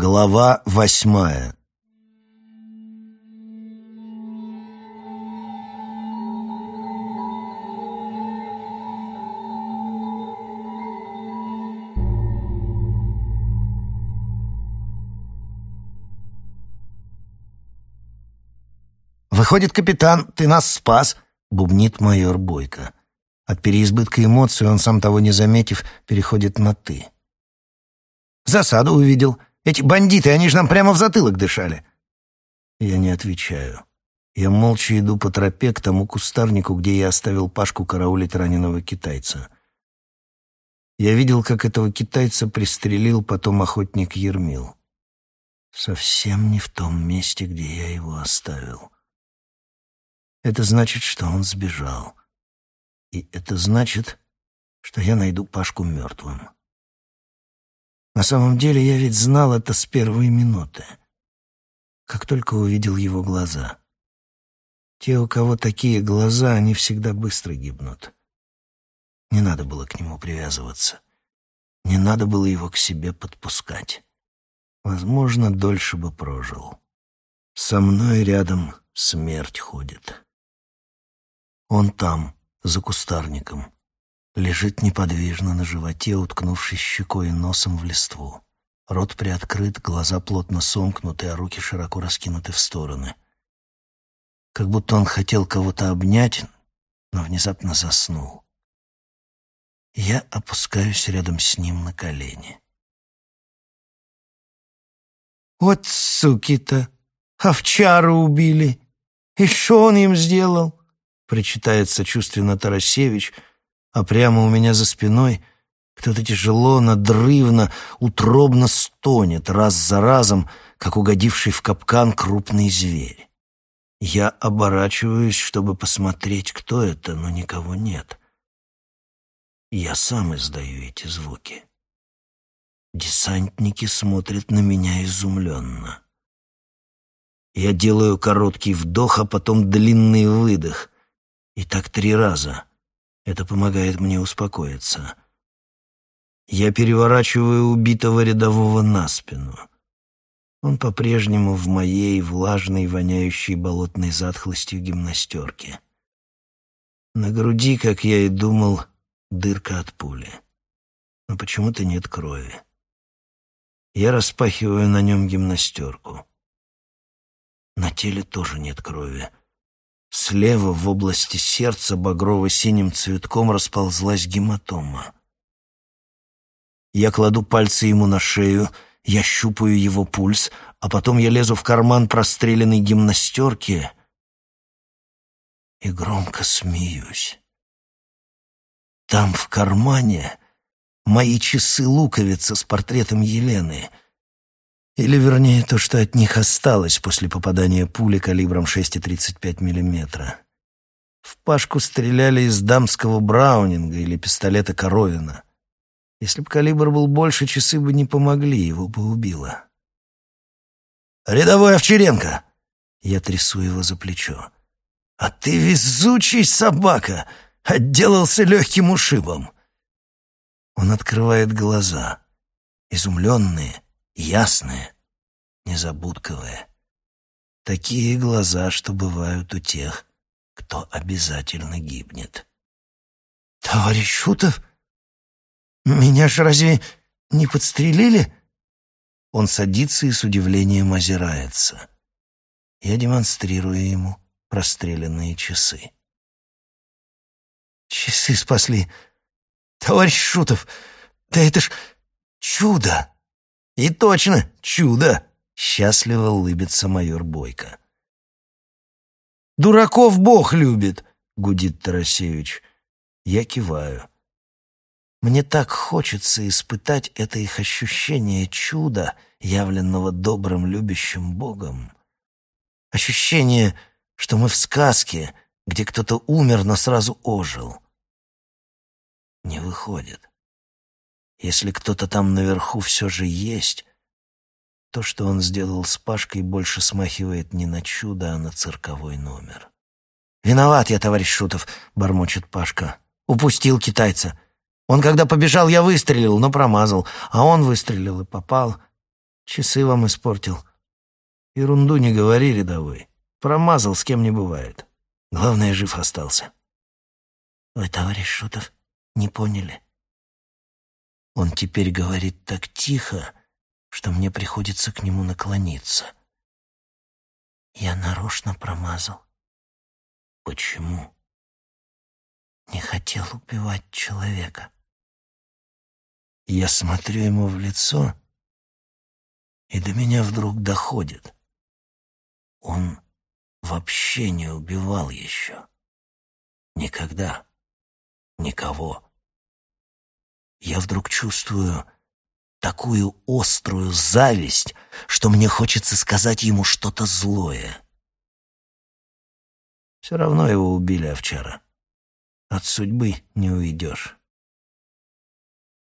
Глава восьмая «Выходит, капитан, ты нас спас!» — бубнит майор Бойко. От переизбытка эмоций он, сам того не заметив, переходит на «ты». «Засаду увидел. Эти бандиты, они же нам прямо в затылок дышали!» Я не отвечаю. Я молча иду по тропе к тому кустарнику, где я оставил Пашку караулить раненого китайца. Я видел, как этого китайца пристрелил потом охотник Ермил. Совсем не в том месте, где я его оставил. Это значит, что он сбежал. И это значит, что я найду Пашку мертвым. На самом деле я ведь знал это с первой минуты, как только увидел его глаза. Те, у кого такие глаза, они всегда быстро гибнут. Не надо было к нему привязываться. Не надо было его к себе подпускать. Возможно, дольше бы прожил. Со мной рядом смерть ходит. Он там, за кустарником, лежит неподвижно на животе, уткнувшись щекой и носом в листву. Рот приоткрыт, глаза плотно сомкнуты, а руки широко раскинуты в стороны. Как будто он хотел кого-то обнять, но внезапно заснул. Я опускаюсь рядом с ним на колени. «Вот суки-то! Овчару убили! И что он им сделал?» причитает сочувственно Тарасевич, а прямо у меня за спиной кто-то тяжело, надрывно, утробно стонет раз за разом, как угодивший в капкан крупный зверь. Я оборачиваюсь, чтобы посмотреть, кто это, но никого нет. Я сам издаю эти звуки. Десантники смотрят на меня изумленно. Я делаю короткий вдох, а потом длинный выдох — и так три раза. Это помогает мне успокоиться. Я переворачиваю убитого рядового на спину. Он по-прежнему в моей влажной, воняющей болотной затхлостью гимнастерке. На груди, как я и думал, дырка от пули. Но почему-то нет крови. Я распахиваю на нем гимнастерку. На теле тоже нет крови. Слева в области сердца багрово-синим цветком расползлась гематома. Я кладу пальцы ему на шею, я щупаю его пульс, а потом я лезу в карман простреленной гимнастерки и громко смеюсь. Там в кармане мои часы-луковица с портретом Елены — или, вернее, то, что от них осталось после попадания пули калибром 6,35 мм. В Пашку стреляли из дамского браунинга или пистолета Коровина. Если бы калибр был больше, часы бы не помогли, его бы убило. «Рядовой Овчаренко!» Я трясу его за плечо. «А ты везучий собака! Отделался легким ушибом!» Он открывает глаза, изумленные, ясные, незабудковые. Такие глаза, что бывают у тех, кто обязательно гибнет. «Товарищ Шутов, меня же разве не подстрелили?» Он садится и с удивлением озирается. Я демонстрирую ему простреленные часы. «Часы спасли. Товарищ Шутов, да это ж чудо!» «И точно, чудо!» — счастливо улыбится майор Бойко. «Дураков Бог любит!» — гудит Тарасевич. Я киваю. Мне так хочется испытать это их ощущение чуда, явленного добрым, любящим Богом. Ощущение, что мы в сказке, где кто-то умер, но сразу ожил. Не выходит. Если кто-то там наверху все же есть, то, что он сделал с Пашкой, больше смахивает не на чудо, а на цирковой номер. «Виноват я, товарищ Шутов», — бормочет Пашка. «Упустил китайца. Он, когда побежал, я выстрелил, но промазал, а он выстрелил и попал. Часы вам испортил. Ерунду не говори, рядовой. Промазал, с кем не бывает. Главное, жив остался. Вы, товарищ Шутов, не поняли? Он теперь говорит так тихо, что мне приходится к нему наклониться. Я нарочно промазал. Почему? Не хотел убивать человека. Я смотрю ему в лицо, и до меня вдруг доходит. Он вообще не убивал еще. Никогда. Никого. Я вдруг чувствую такую острую зависть, что мне хочется сказать ему что-то злое. Все равно его убили овчара. От судьбы не уйдешь.